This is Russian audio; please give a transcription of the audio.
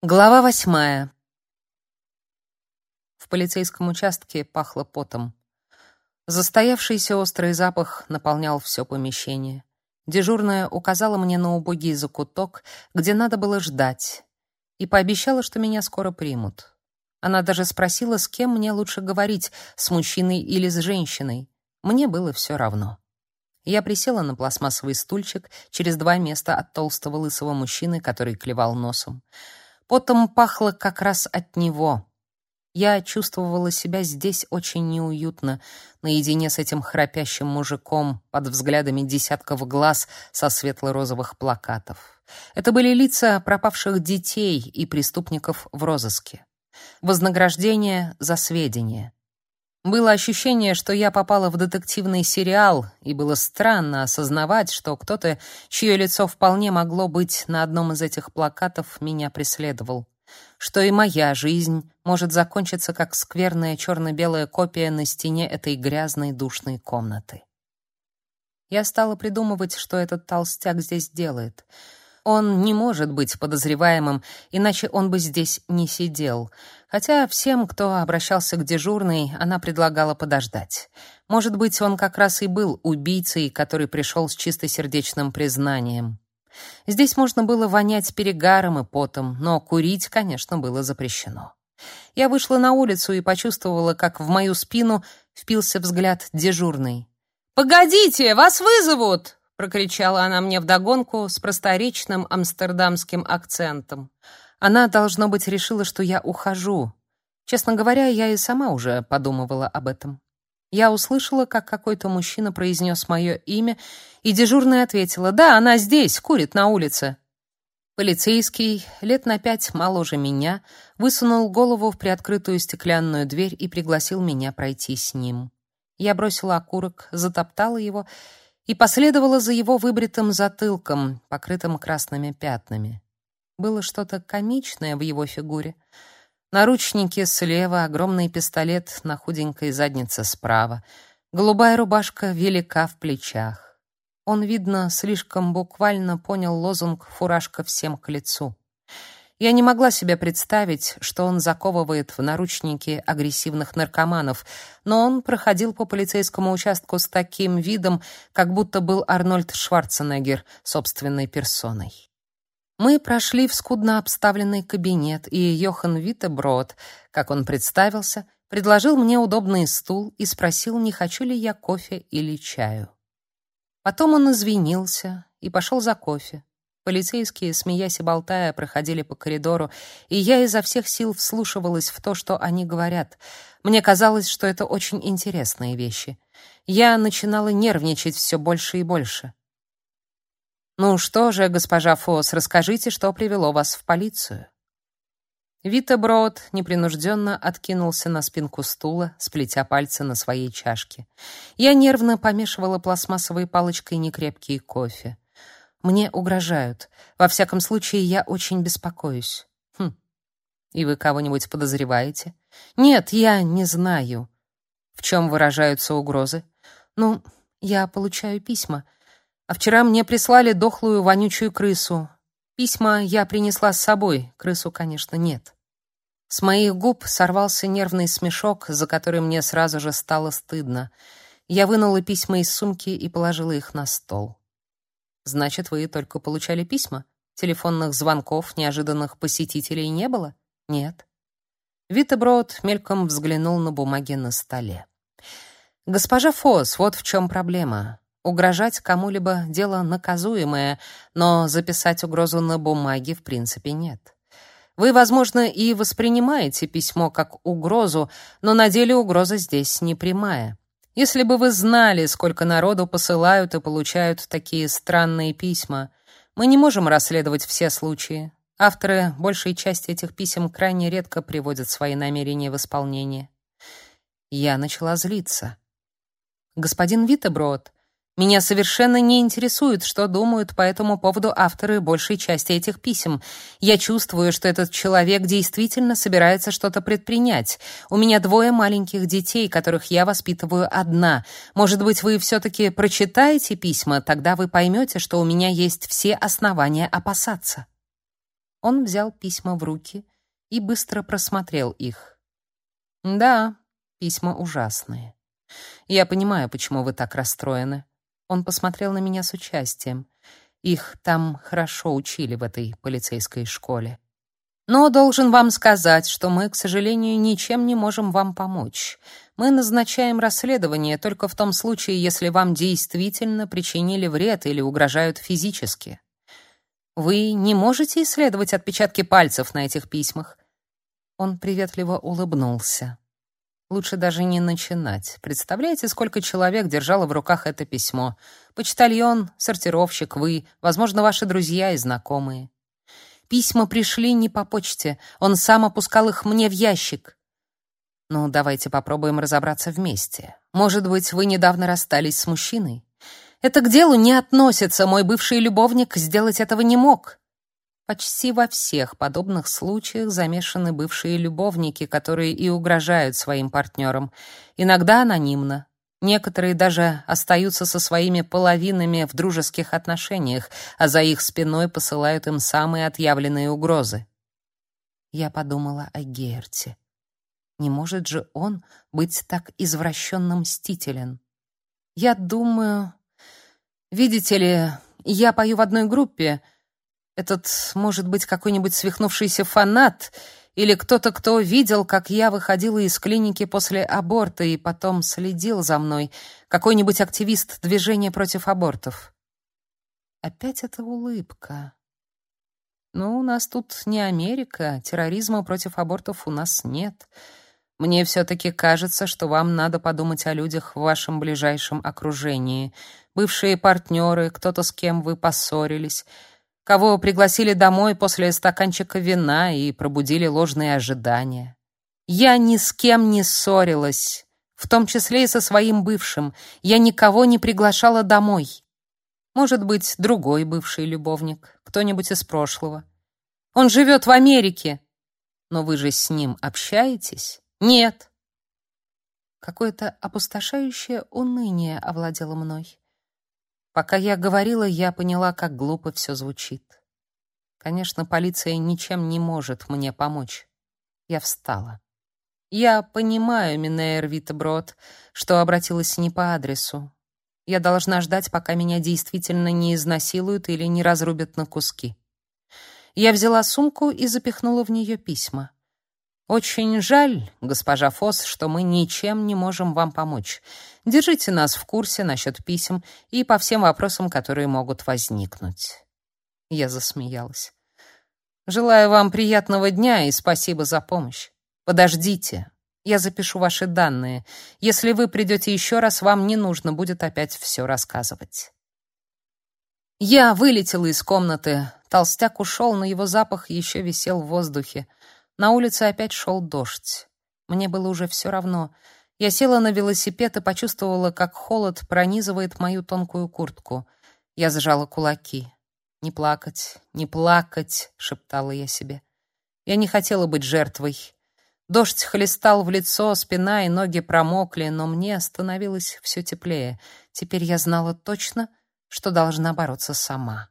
Глава восьмая. В полицейском участке пахло потом. Застоявшийся острый запах наполнял все помещение. Дежурная указала мне на убогий закуток, где надо было ждать, и пообещала, что меня скоро примут. Она даже спросила, с кем мне лучше говорить, с мужчиной или с женщиной. Мне было все равно. Я присела на пластмассовый стульчик через два места от толстого лысого мужчины, который клевал носом. Потом пахло как раз от него. Я чувствовала себя здесь очень неуютно, наедине с этим храпящим мужиком под взглядами десятков глаз со светло-розовых плакатов. Это были лица пропавших детей и преступников в розыске. Вознаграждение за сведения. Было ощущение, что я попала в детективный сериал, и было странно осознавать, что кто-то, чье лицо вполне могло быть на одном из этих плакатов, меня преследовал. Что и моя жизнь может закончиться как скверная черно-белая копия на стене этой грязной душной комнаты. Я стала придумывать, что этот толстяк здесь делает — он не может быть подозреваемым, иначе он бы здесь не сидел. Хотя всем, кто обращался к дежурной, она предлагала подождать. Может быть, он как раз и был убийцей, который пришел с чистосердечным признанием. Здесь можно было вонять перегаром и потом, но курить, конечно, было запрещено. Я вышла на улицу и почувствовала, как в мою спину впился взгляд дежурной. «Погодите, вас вызовут!» прокричала она мне вдогонку с просторечным амстердамским акцентом. Она должно быть решила, что я ухожу. Честно говоря, я и сама уже подумывала об этом. Я услышала, как какой-то мужчина произнес мое имя, и дежурная ответила: "Да, она здесь, курит на улице". Полицейский, лет на пять моложе меня, высунул голову в приоткрытую стеклянную дверь и пригласил меня пройти с ним. Я бросила окурок, затоптала его и последовала за его выбритым затылком, покрытым красными пятнами. Было что-то комичное в его фигуре. Наручники слева, огромный пистолет на худенькой заднице справа, голубая рубашка велика в плечах. Он, видно, слишком буквально понял лозунг «фуражка всем к лицу». Я не могла себе представить, что он заковывает в наручники агрессивных наркоманов, но он проходил по полицейскому участку с таким видом, как будто был Арнольд Шварценеггер собственной персоной. Мы прошли в скудно обставленный кабинет, и Йохан Виттеброд, как он представился, предложил мне удобный стул и спросил, не хочу ли я кофе или чаю. Потом он извинился и пошел за кофе. Полицейские, смеясь и болтая, проходили по коридору, и я изо всех сил вслушивалась в то, что они говорят. Мне казалось, что это очень интересные вещи. Я начинала нервничать все больше и больше. «Ну что же, госпожа Фосс, расскажите, что привело вас в полицию?» Вита Брод непринужденно откинулся на спинку стула, сплетя пальцы на своей чашке. Я нервно помешивала пластмассовой палочкой некрепкий кофе. Мне угрожают. Во всяком случае, я очень беспокоюсь. Хм. И вы кого-нибудь подозреваете? Нет, я не знаю. В чем выражаются угрозы? Ну, я получаю письма. А вчера мне прислали дохлую вонючую крысу. Письма я принесла с собой, крысу, конечно, нет. С моих губ сорвался нервный смешок, за который мне сразу же стало стыдно. Я вынула письма из сумки и положила их на стол. Значит, вы только получали письма? Телефонных звонков, неожиданных посетителей не было? Нет. Витеброд мельком взглянул на бумаги на столе. Госпожа Фос, вот в чем проблема. Угрожать кому-либо дело наказуемое, но записать угрозу на бумаге в принципе нет. Вы, возможно, и воспринимаете письмо как угрозу, но на деле угроза здесь не прямая. Если бы вы знали, сколько народу посылают и получают такие странные письма. Мы не можем расследовать все случаи. Авторы большей части этих писем крайне редко приводят свои намерения в исполнение. Я начала злиться. Господин Витеброд, меня совершенно не интересует, что думают по этому поводу авторы большей части этих писем. Я чувствую, что этот человек действительно собирается что-то предпринять. У меня двое маленьких детей, которых я воспитываю одна. Может быть, вы все-таки прочитаете письма, тогда вы поймете, что у меня есть все основания опасаться. Он взял письма в руки и быстро просмотрел их. Да, письма ужасные. Я понимаю, почему вы так расстроены. Он посмотрел на меня с участием. Их там хорошо учили в этой полицейской школе. Но должен вам сказать, что мы, к сожалению, ничем не можем вам помочь. Мы назначаем расследование только в том случае, если вам действительно причинили вред или угрожают физически. Вы не можете исследовать отпечатки пальцев на этих письмах. Он приветливо улыбнулся. Лучше даже не начинать. Представляете, сколько человек держало в руках это письмо? Почтальон, сортировщик, вы, возможно, ваши друзья и знакомые. Письма пришли не по почте. Он сам опускал их мне в ящик. Ну, давайте попробуем разобраться вместе. Может быть, вы недавно расстались с мужчиной? Это к делу не относится. Мой бывший любовник сделать этого не мог. Почти во всех подобных случаях замешаны бывшие любовники, которые и угрожают своим партнерам, иногда анонимно, Некоторые даже остаются со своими половинами в дружеских отношениях, а за их спиной посылают им самые отъявленные угрозы. Я подумала о Герте. Не может же он быть так извращенно мстителен. Я думаю... Видите ли, я пою в одной группе. Этот может быть какой-нибудь свихнувшийся фанат или кто-то, кто видел, как я выходила из клиники после аборта и потом следил за мной, какой-нибудь активист движения против абортов. Опять эта улыбка. Ну, у нас тут не Америка, терроризма против абортов у нас нет. Мне все-таки кажется, что вам надо подумать о людях в вашем ближайшем окружении. Бывшие партнеры, кто-то, с кем вы поссорились — кого пригласили домой после стаканчика вина и пробудили ложные ожидания. Я ни с кем не ссорилась, в том числе и со своим бывшим. Я никого не приглашала домой. Может быть, другой бывший любовник, кто-нибудь из прошлого. Он живет в Америке. Но вы же с ним общаетесь? Нет. Какое-то опустошающее уныние овладело мной. Пока я говорила, я поняла, как глупо все звучит. Конечно, полиция ничем не может мне помочь. Я встала. Я понимаю, Минейр Витеброд, что обратилась не по адресу. Я должна ждать, пока меня действительно не изнасилуют или не разрубят на куски. Я взяла сумку и запихнула в нее письма. Очень жаль, госпожа Фосс, что мы ничем не можем вам помочь. Держите нас в курсе насчет писем и по всем вопросам, которые могут возникнуть. Я засмеялась. Желаю вам приятного дня и спасибо за помощь. Подождите. Я запишу ваши данные. Если вы придете еще раз, вам не нужно будет опять все рассказывать. Я вылетела из комнаты. Толстяк ушел, но его запах еще висел в воздухе. На улице опять шел дождь. Мне было уже все равно. Я села на велосипед и почувствовала, как холод пронизывает мою тонкую куртку. Я сжала кулаки. «Не плакать, не плакать», — шептала я себе. Я не хотела быть жертвой. Дождь хлестал в лицо, спина и ноги промокли, но мне становилось все теплее. Теперь я знала точно, что должна бороться сама.